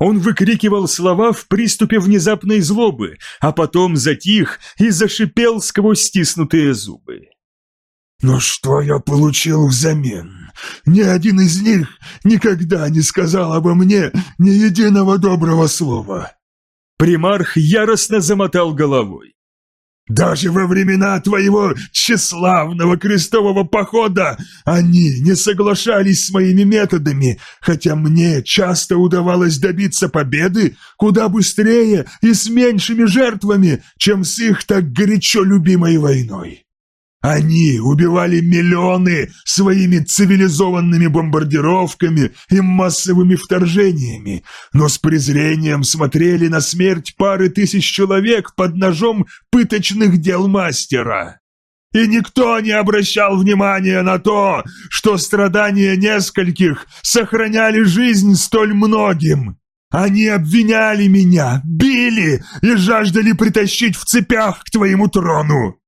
Он выкрикивал слова в приступе внезапной злобы, а потом затих и зашипел сквозь стиснутые зубы. «Но что я получил взамен? Ни один из них никогда не сказал обо мне ни единого доброго слова». Примарх яростно замотал головой. Даже во времена твоего тщеславного крестового похода они не соглашались с моими методами, хотя мне часто удавалось добиться победы куда быстрее и с меньшими жертвами, чем с их так горячо любимой войной. Они убивали миллионы своими цивилизованными бомбардировками и массовыми вторжениями, но с презрением смотрели на смерть пары тысяч человек под ножом пыточных дел мастера. И никто не обращал внимания на то, что страдания нескольких сохраняли жизнь столь многим. Они обвиняли меня, били и жаждали притащить в цепях к твоему трону.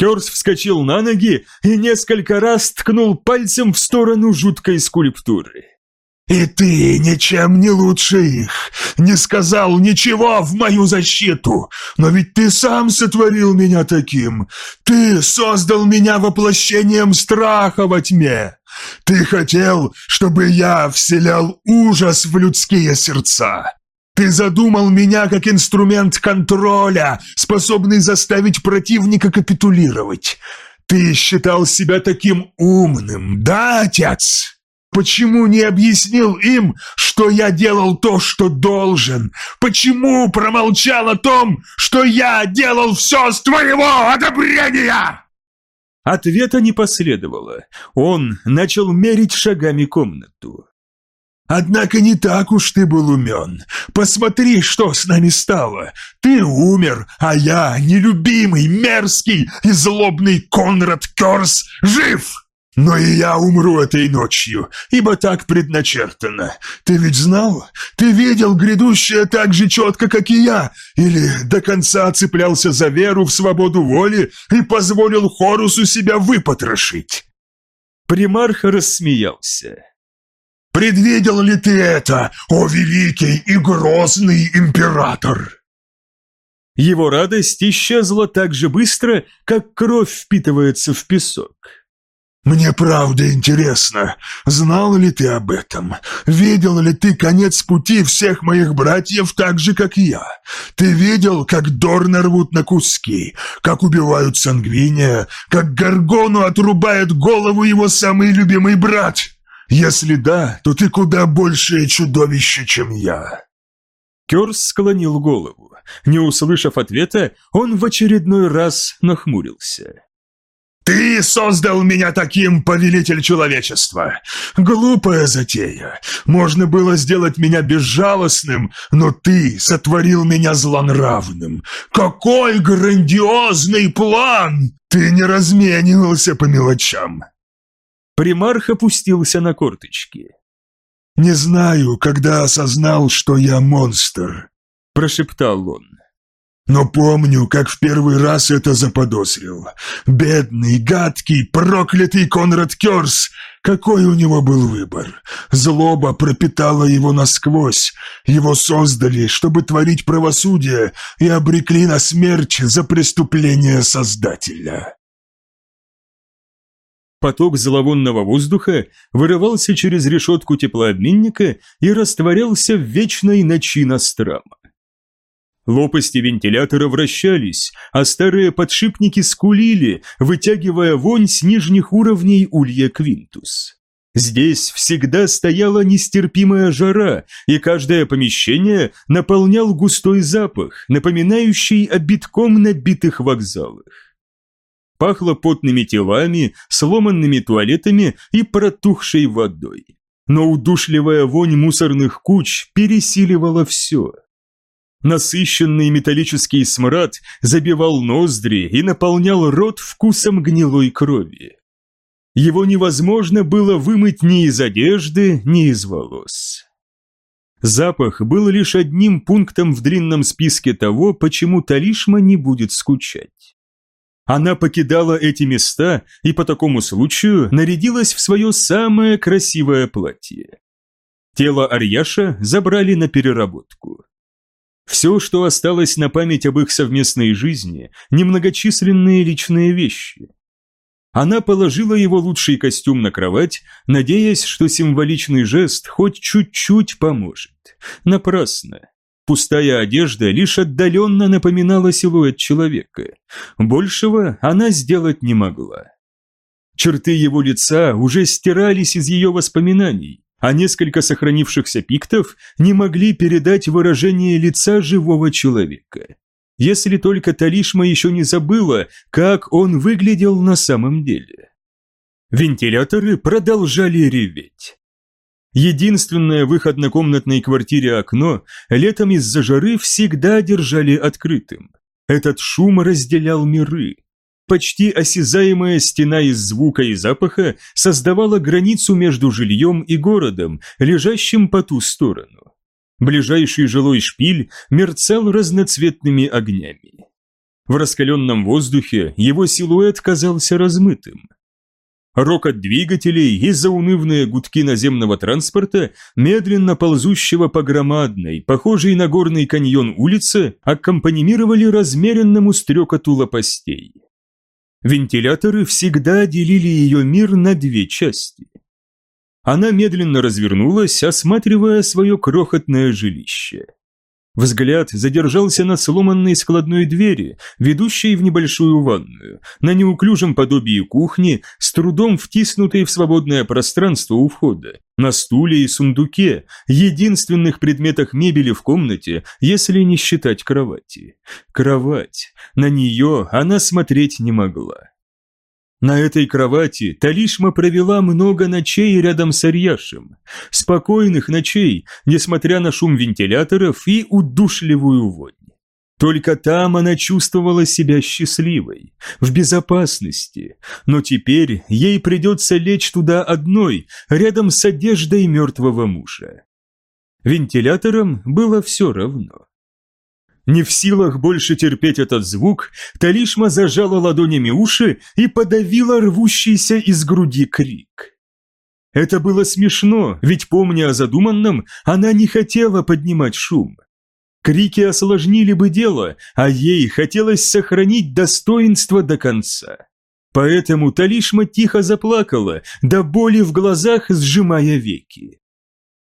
Керс вскочил на ноги и несколько раз ткнул пальцем в сторону жуткой скульптуры. «И ты ничем не лучше их, не сказал ничего в мою защиту, но ведь ты сам сотворил меня таким, ты создал меня воплощением страха во тьме, ты хотел, чтобы я вселял ужас в людские сердца, ты задумал меня как инструмент контроля, способный заставить противника капитулировать. Ты считал себя таким умным, да, отец? Почему не объяснил им, что я делал то, что должен? Почему промолчал о том, что я делал все с твоего одобрения?» Ответа не последовало. Он начал мерить шагами комнату. Однако не так уж ты был умен. Посмотри, что с нами стало. Ты умер, а я, нелюбимый, мерзкий и злобный Конрад Керс, жив!» Но и я умру этой ночью, ибо так предначертано. Ты ведь знал? Ты видел грядущее так же четко, как и я? Или до конца цеплялся за веру в свободу воли и позволил Хорусу себя выпотрошить?» Примарх рассмеялся. Предвидел ли ты это, о великий и грозный император?» Его радость исчезла так же быстро, как кровь впитывается в песок. «Мне правда интересно, знал ли ты об этом? Видел ли ты конец пути всех моих братьев так же, как я? Ты видел, как Дорна рвут на куски, как убивают Сангвиния, как Гаргону отрубает голову его самый любимый брат?» Если да, то ты куда большее чудовище, чем я». Керс склонил голову. Не услышав ответа, он в очередной раз нахмурился. «Ты создал меня таким, повелитель человечества! Глупая затея! Можно было сделать меня безжалостным, но ты сотворил меня злонравным! Какой грандиозный план! Ты не разменивался по мелочам!» Примарх опустился на корточки. «Не знаю, когда осознал, что я монстр», – прошептал он. «Но помню, как в первый раз это заподозрил. Бедный, гадкий, проклятый Конрад Керс! Какой у него был выбор? Злоба пропитала его насквозь. Его создали, чтобы творить правосудие, и обрекли на смерть за преступление Создателя». Поток зловонного воздуха вырывался через решетку теплообменника и растворялся в вечной ночи Настрама. Лопасти вентилятора вращались, а старые подшипники скулили, вытягивая вонь с нижних уровней улья Квинтус. Здесь всегда стояла нестерпимая жара, и каждое помещение наполнял густой запах, напоминающий о битком набитых вокзалах. Пахло потными телами, сломанными туалетами и протухшей водой. Но удушливая вонь мусорных куч пересиливала все. Насыщенный металлический смрад забивал ноздри и наполнял рот вкусом гнилой крови. Его невозможно было вымыть ни из одежды, ни из волос. Запах был лишь одним пунктом в длинном списке того, почему Талишма не будет скучать. Она покидала эти места и по такому случаю нарядилась в свое самое красивое платье. Тело Арьяша забрали на переработку. Все, что осталось на память об их совместной жизни, немногочисленные личные вещи. Она положила его лучший костюм на кровать, надеясь, что символичный жест хоть чуть-чуть поможет. Напрасно. Пустая одежда лишь отдаленно напоминала силуэт человека. Большего она сделать не могла. Черты его лица уже стирались из ее воспоминаний, а несколько сохранившихся пиктов не могли передать выражение лица живого человека. Если только Талишма еще не забыла, как он выглядел на самом деле. Вентиляторы продолжали реветь. Единственное в их однокомнатной квартире окно летом из-за жары всегда держали открытым. Этот шум разделял миры. Почти осязаемая стена из звука и запаха создавала границу между жильем и городом, лежащим по ту сторону. Ближайший жилой шпиль мерцал разноцветными огнями. В раскаленном воздухе его силуэт казался размытым. Рокот двигателей и заунывные гудки наземного транспорта, медленно ползущего по громадной, похожей на горный каньон улице, аккомпанимировали размеренному стрекоту лопастей. Вентиляторы всегда делили ее мир на две части. Она медленно развернулась, осматривая свое крохотное жилище. Взгляд задержался на сломанной складной двери, ведущей в небольшую ванную, на неуклюжем подобии кухни, с трудом втиснутой в свободное пространство у входа, на стуле и сундуке, единственных предметах мебели в комнате, если не считать кровати. Кровать. На нее она смотреть не могла. На этой кровати Талишма провела много ночей рядом с Арьяшем. Спокойных ночей, несмотря на шум вентиляторов и удушливую вонь. Только там она чувствовала себя счастливой, в безопасности, но теперь ей придется лечь туда одной, рядом с одеждой мертвого мужа. Вентиляторам было все равно. Не в силах больше терпеть этот звук, Талишма зажала ладонями уши и подавила рвущийся из груди крик. Это было смешно, ведь, помня о задуманном, она не хотела поднимать шум. Крики осложнили бы дело, а ей хотелось сохранить достоинство до конца. Поэтому Талишма тихо заплакала, до боли в глазах сжимая веки.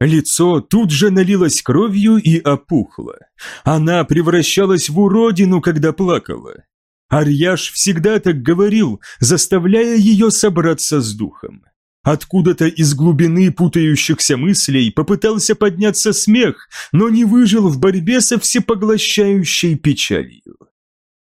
Лицо тут же налилось кровью и опухло. Она превращалась в уродину, когда плакала. Арьяш всегда так говорил, заставляя ее собраться с духом. Откуда-то из глубины путающихся мыслей попытался подняться смех, но не выжил в борьбе со всепоглощающей печалью.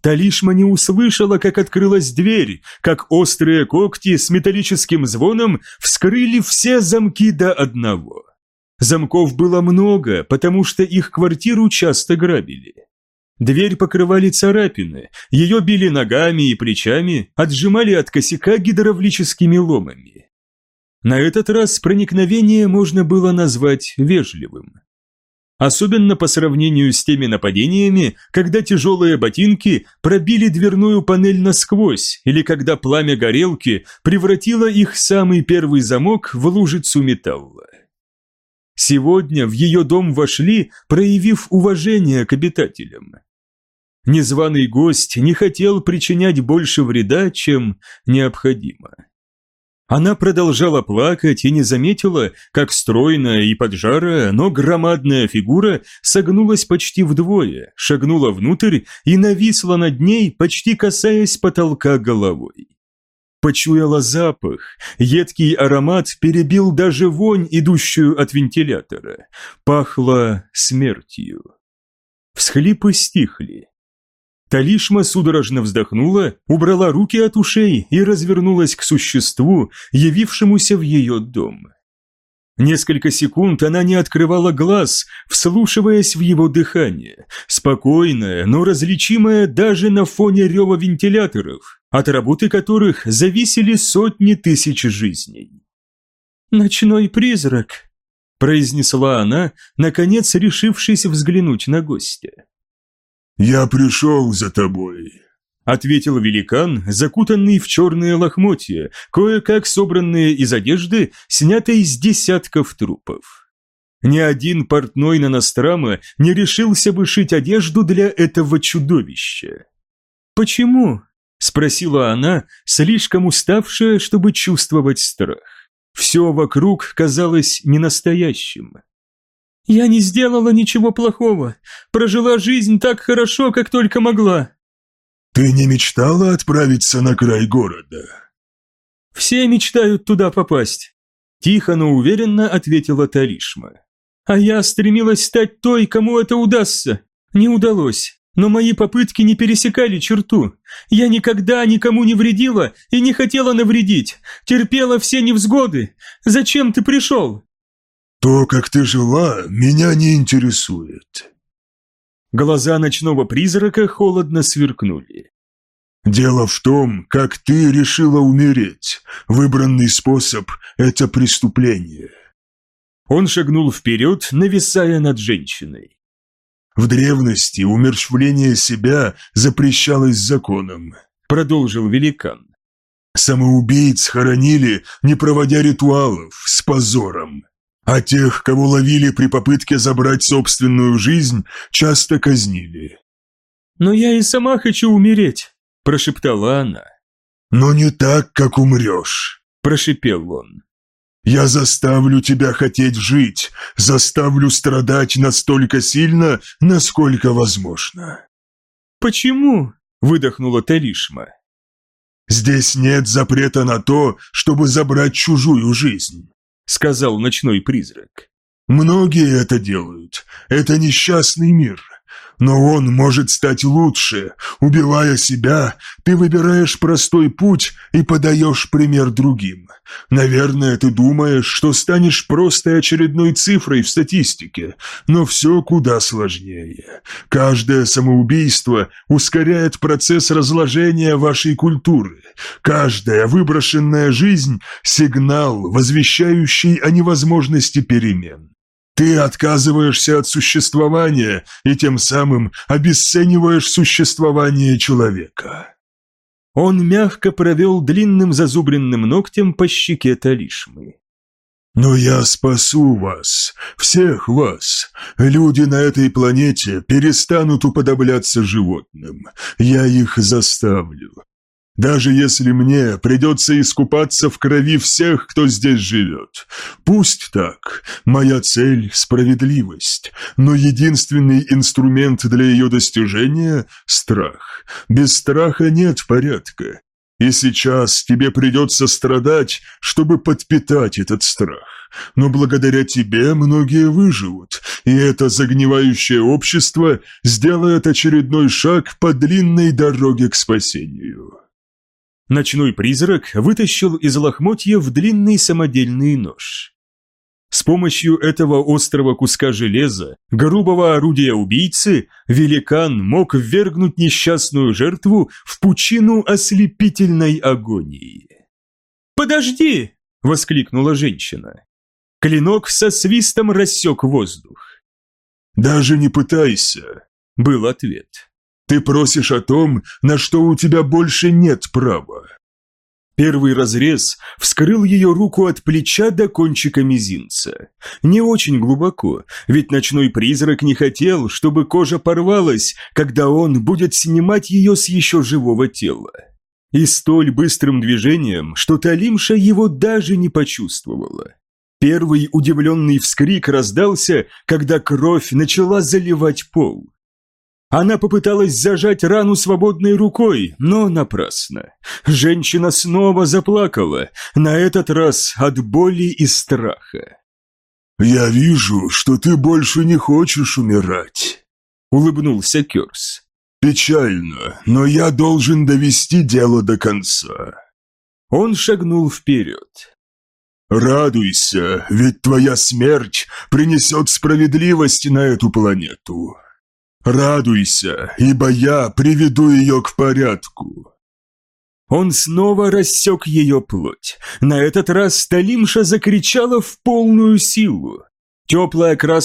Талишма не услышала, как открылась дверь, как острые когти с металлическим звоном вскрыли все замки до одного. Замков было много, потому что их квартиру часто грабили. Дверь покрывали царапины, ее били ногами и плечами, отжимали от косяка гидравлическими ломами. На этот раз проникновение можно было назвать вежливым. Особенно по сравнению с теми нападениями, когда тяжелые ботинки пробили дверную панель насквозь, или когда пламя горелки превратило их самый первый замок в лужицу металла. Сегодня в ее дом вошли, проявив уважение к обитателям. Незваный гость не хотел причинять больше вреда, чем необходимо. Она продолжала плакать и не заметила, как стройная и поджарая, но громадная фигура согнулась почти вдвое, шагнула внутрь и нависла над ней, почти касаясь потолка головой. Почуяла запах, едкий аромат перебил даже вонь, идущую от вентилятора. Пахло смертью. Всхлипы стихли. Талишма судорожно вздохнула, убрала руки от ушей и развернулась к существу, явившемуся в ее дом. Несколько секунд она не открывала глаз, вслушиваясь в его дыхание, спокойное, но различимое даже на фоне рева вентиляторов, от работы которых зависели сотни тысяч жизней. «Ночной призрак», – произнесла она, наконец решившись взглянуть на гостя. «Я пришел за тобой», ответил великан, закутанный в черные лохмотья, кое-как собранные из одежды, снятой из десятков трупов. Ни один портной на Настрама не решился бы шить одежду для этого чудовища. «Почему?» – спросила она, слишком уставшая, чтобы чувствовать страх. Все вокруг казалось ненастоящим. «Я не сделала ничего плохого, прожила жизнь так хорошо, как только могла». «Ты не мечтала отправиться на край города?» «Все мечтают туда попасть», – тихо, но уверенно ответила Талишма. «А я стремилась стать той, кому это удастся. Не удалось, но мои попытки не пересекали черту. Я никогда никому не вредила и не хотела навредить, терпела все невзгоды. Зачем ты пришел?» «То, как ты жила, меня не интересует». Глаза ночного призрака холодно сверкнули. Дело в том, как ты решила умереть. Выбранный способ – это преступление. Он шагнул вперед, нависая над женщиной. В древности умерщвление себя запрещалось законом, продолжил великан. Самоубийц хоронили, не проводя ритуалов, с позором. А тех, кого ловили при попытке забрать собственную жизнь, часто казнили. «Но я и сама хочу умереть», – прошептала она. «Но не так, как умрешь», – прошепел он. «Я заставлю тебя хотеть жить, заставлю страдать настолько сильно, насколько возможно». «Почему?» – выдохнула Талишма. «Здесь нет запрета на то, чтобы забрать чужую жизнь», – сказал ночной призрак. «Многие это делают. Это несчастный мир. Но он может стать лучше. Убивая себя, ты выбираешь простой путь и подаешь пример другим. Наверное, ты думаешь, что станешь просто очередной цифрой в статистике, но все куда сложнее. Каждое самоубийство ускоряет процесс разложения вашей культуры. Каждая выброшенная жизнь – сигнал, возвещающий о невозможности перемен. Ты отказываешься от существования и тем самым обесцениваешь существование человека. Он мягко провел длинным зазубренным ногтем по щеке Талишмы. «Но я спасу вас, всех вас. Люди на этой планете перестанут уподобляться животным. Я их заставлю. Даже если мне придется искупаться в крови всех, кто здесь живет. Пусть так. Моя цель – справедливость. Но единственный инструмент для ее достижения – страх. Без страха нет порядка. И сейчас тебе придется страдать, чтобы подпитать этот страх. Но благодаря тебе многие выживут, и это загнивающее общество сделает очередной шаг по длинной дороге к спасению. Ночной призрак вытащил из лохмотьев длинный самодельный нож. С помощью этого острого куска железа, грубого орудия убийцы, великан мог ввергнуть несчастную жертву в пучину ослепительной агонии. «Подожди!» – воскликнула женщина. Клинок со свистом рассек воздух. «Даже не пытайся», – был ответ. Ты просишь о том, на что у тебя больше нет права. Первый разрез вскрыл ее руку от плеча до кончика мизинца. Не очень глубоко, ведь ночной призрак не хотел, чтобы кожа порвалась, когда он будет снимать ее с еще живого тела. И столь быстрым движением, что Талимша его даже не почувствовала. Первый удивленный вскрик раздался, когда кровь начала заливать пол. Она попыталась зажать рану свободной рукой, но напрасно. Женщина снова заплакала, на этот раз от боли и страха. «Я вижу, что ты больше не хочешь умирать», — улыбнулся Кёрс. «Печально, но я должен довести дело до конца». Он шагнул вперед. «Радуйся, ведь твоя смерть принесет справедливость на эту планету. Радуйся, ибо я приведу ее к порядку». Он снова рассек ее плоть. На этот раз Талимша закричала в полную силу. Теплая красная